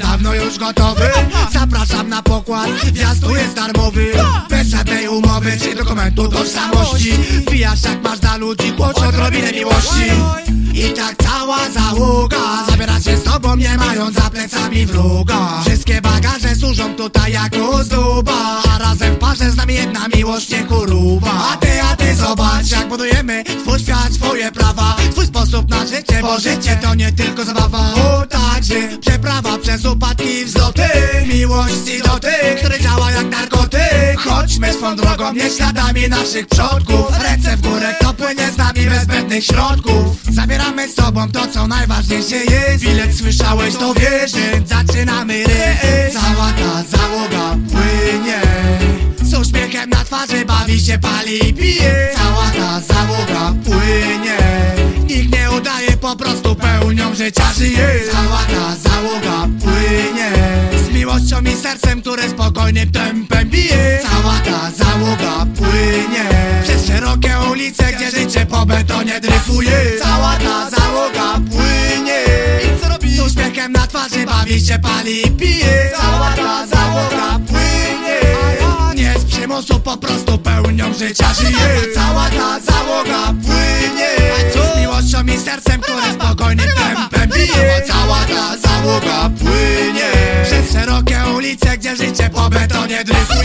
dawno już gotowy. Zapraszam na pokład, wjazd tu jest darmowy. Bez żadnej umowy czy dokumentu tożsamości. Wbijasz jak masz dla ludzi kłoć odrobinę miłości. I tak cała załoga Zabiera się z tobą nie mając za plecami wroga. Wszystkie bagaże służą tutaj jako zduba A razem w parze z nami jedna miłość nie kuruba A ty, a ty zobacz jak budujemy Twój świat, swoje prawa Twój sposób na życie, bo życie to nie tylko zabawa. O także przeprawa przez upadki wzloty. Miłości do tych, który działa jak narkotyk. Chodźmy swą drogą, nie śladami naszych przodków. Ręce w górę, kto płynie z nami bez zbędnych środków? Zabieramy z sobą to, co najważniejsze jest. Bilet słyszałeś, to więc zaczynamy rejs Cała ta załoga płynie. Z uśmiechem na twarzy bawi się, pali i pije. Cała ta załoga płynie. Nikt nie udaje, po prostu życia żyje Cała ta załoga płynie. Z miłością i sercem, które spokojnym tempem bije. Cała ta załoga płynie. Przez szerokie ulice, gdzie życie po betonie dryfuje. Cała ta załoga płynie. Z uśmiechem na twarzy bawi się, pali i pije. Cała ta załoga płynie. Nie z przymusu, po prostu pełnią życia żyje. Cała had to listen.